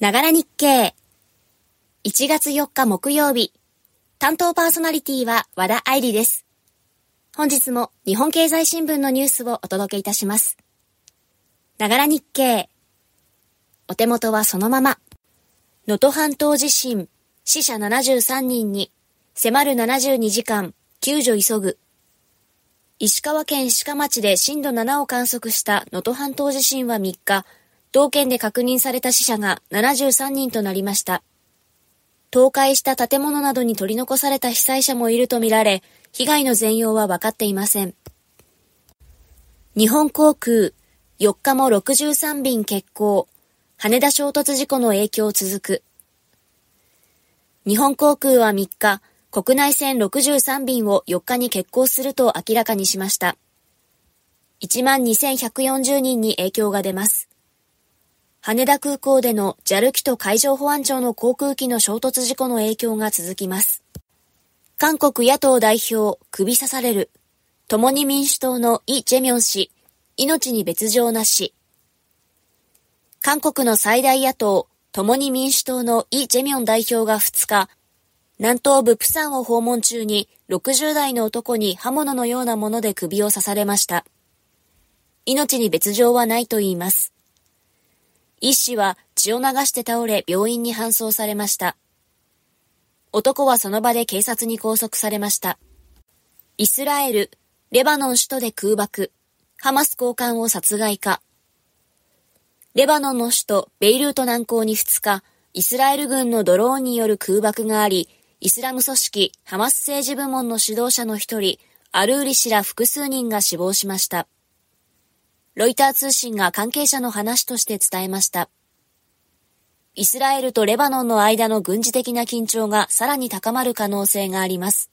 ながら日経。1月4日木曜日。担当パーソナリティは和田愛理です。本日も日本経済新聞のニュースをお届けいたします。ながら日経。お手元はそのまま。能登半島地震、死者73人に、迫る72時間、救助急ぐ。石川県鹿町で震度7を観測した能登半島地震は3日、同県で確認された死者が73人となりました。倒壊した建物などに取り残された被災者もいるとみられ、被害の全容は分かっていません。日本航空、4日も63便欠航、羽田衝突事故の影響続く。日本航空は3日、国内線63便を4日に欠航すると明らかにしました。12,140人に影響が出ます。羽田空港での JAL 機と海上保安庁の航空機の衝突事故の影響が続きます。韓国野党代表、首刺される。共に民主党のイ・ジェミョン氏、命に別状なし。韓国の最大野党、共に民主党のイ・ジェミョン代表が2日、南東部プサンを訪問中に60代の男に刃物のようなもので首を刺されました。命に別状はないと言います。医師は血を流して倒れ病院に搬送されました。男はその場で警察に拘束されました。イスラエル、レバノン首都で空爆、ハマス高官を殺害か。レバノンの首都ベイルート南港に2日、イスラエル軍のドローンによる空爆があり、イスラム組織ハマス政治部門の指導者の一人、アルーリ氏ら複数人が死亡しました。ロイター通信が関係者の話として伝えました。イスラエルとレバノンの間の軍事的な緊張がさらに高まる可能性があります。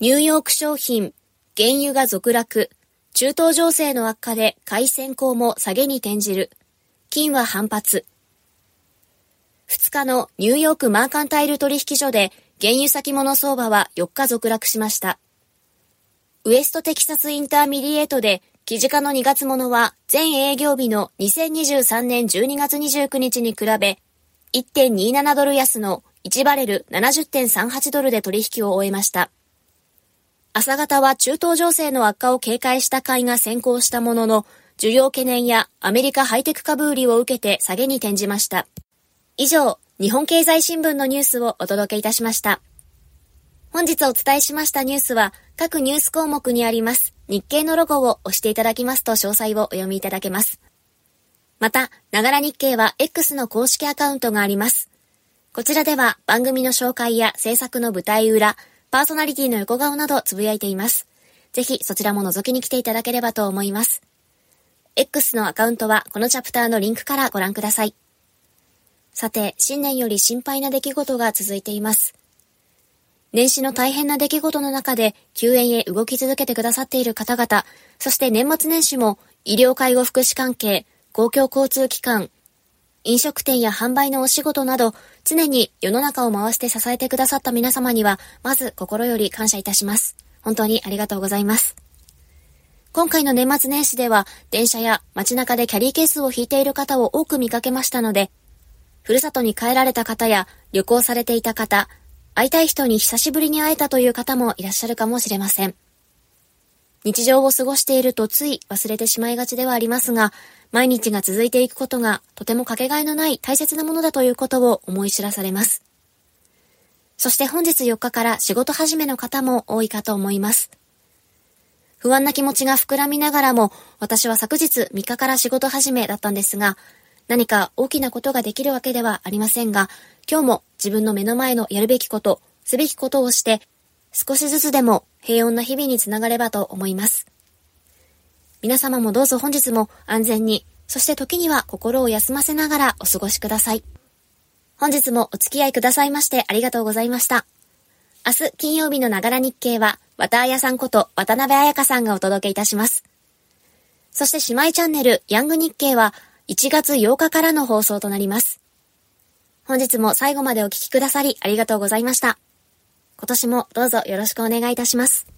ニューヨーク商品、原油が続落、中東情勢の悪化で海鮮港も下げに転じる、金は反発。2日のニューヨークマーカンタイル取引所で原油先物相場は4日続落しました。ウエストテキサスインターミディエートで期近の2月ものは前営業日の2023年12月29日に比べ1.27ドル安の1バレル70.38ドルで取引を終えました。朝方は中東情勢の悪化を警戒した買いが先行したものの、需要懸念やアメリカハイテク株売りを受けて下げに転じました。以上、日本経済新聞のニュースをお届けいたしました。本日お伝えしましたニュースは各ニュース項目にあります日経のロゴを押していただきますと詳細をお読みいただけます。また、ながら日経は X の公式アカウントがあります。こちらでは番組の紹介や制作の舞台裏、パーソナリティの横顔などつぶやいています。ぜひそちらも覗きに来ていただければと思います。X のアカウントはこのチャプターのリンクからご覧ください。さて、新年より心配な出来事が続いています。年始の大変な出来事の中で救援へ動き続けてくださっている方々、そして年末年始も医療介護福祉関係、公共交通機関、飲食店や販売のお仕事など、常に世の中を回して支えてくださった皆様には、まず心より感謝いたします。本当にありがとうございます。今回の年末年始では、電車や街中でキャリーケースを引いている方を多く見かけましたので、ふるさとに帰られた方や旅行されていた方、会いたい人に久しぶりに会えたという方もいらっしゃるかもしれません。日常を過ごしているとつい忘れてしまいがちではありますが、毎日が続いていくことがとてもかけがえのない大切なものだということを思い知らされます。そして本日4日から仕事始めの方も多いかと思います。不安な気持ちが膨らみながらも、私は昨日3日から仕事始めだったんですが、何か大きなことができるわけではありませんが、今日も自分の目の前のやるべきこと、すべきことをして、少しずつでも平穏な日々につながればと思います。皆様もどうぞ本日も安全に、そして時には心を休ませながらお過ごしください。本日もお付き合いくださいましてありがとうございました。明日金曜日のながら日経は、綿あやさんこと渡辺彩香さんがお届けいたします。そして姉妹チャンネルヤング日経は1月8日からの放送となります。本日も最後までお聴きくださりありがとうございました。今年もどうぞよろしくお願いいたします。